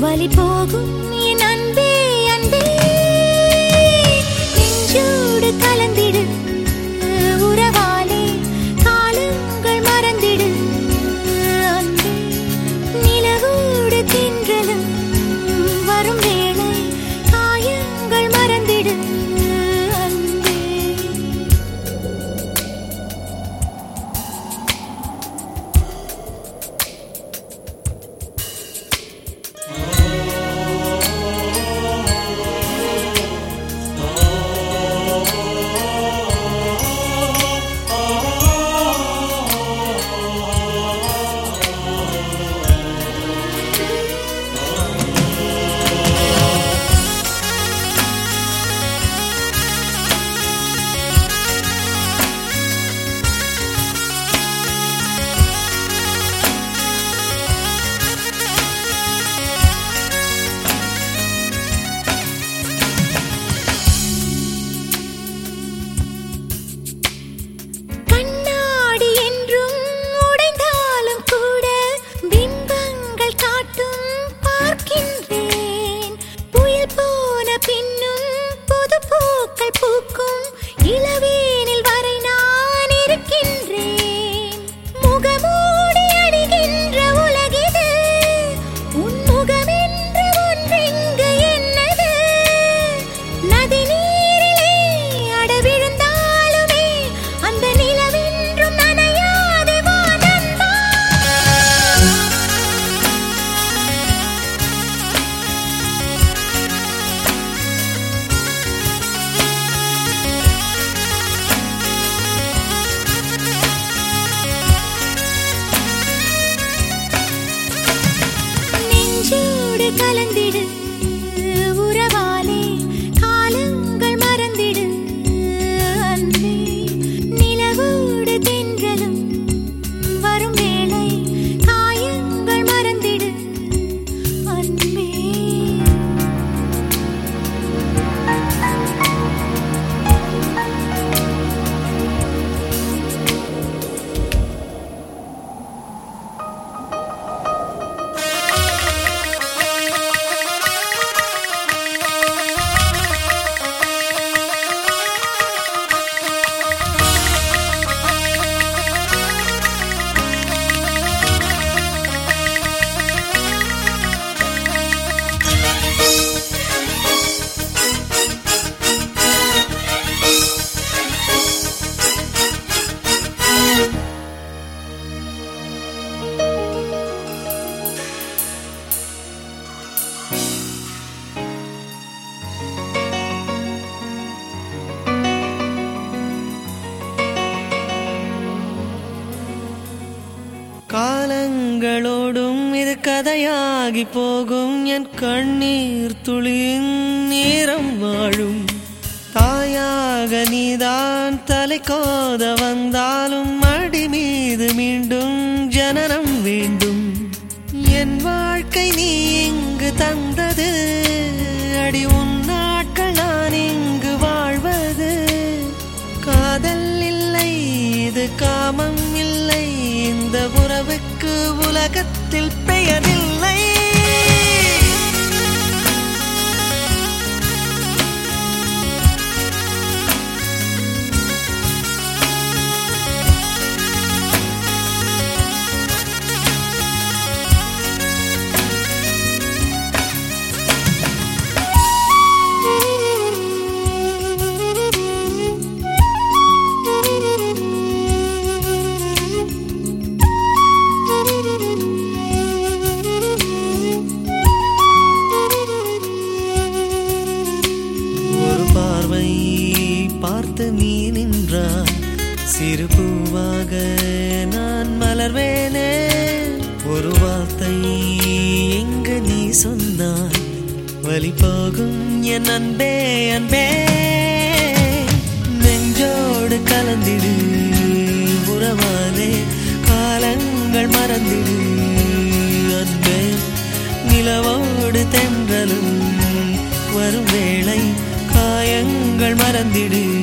வழி போகும் கதையாகி போகும் என் கண்ணீர் துளியின் நேரம் வாழும். தாயாக நீதான் தலை கோத வந்தாலும் அடி மீது மீண்டும் ஜனனம் வேண்டும். என் வாழ்க்கை நீ இங்கு தந்த உலகத்தில் பெயரில்லை ஒரு பார்த்து நீ நின்றாய். சிறு பூவாக நான் மலர்வேனே. ஒரு வார்த்தை எங்க நீ சொன்னாய்? வழி போகும் என் அன்பே அன்பே. நெஞ்சோடு கலந்திடு உறவாலே காலங்கள் மறந்திடு. மறந்திடு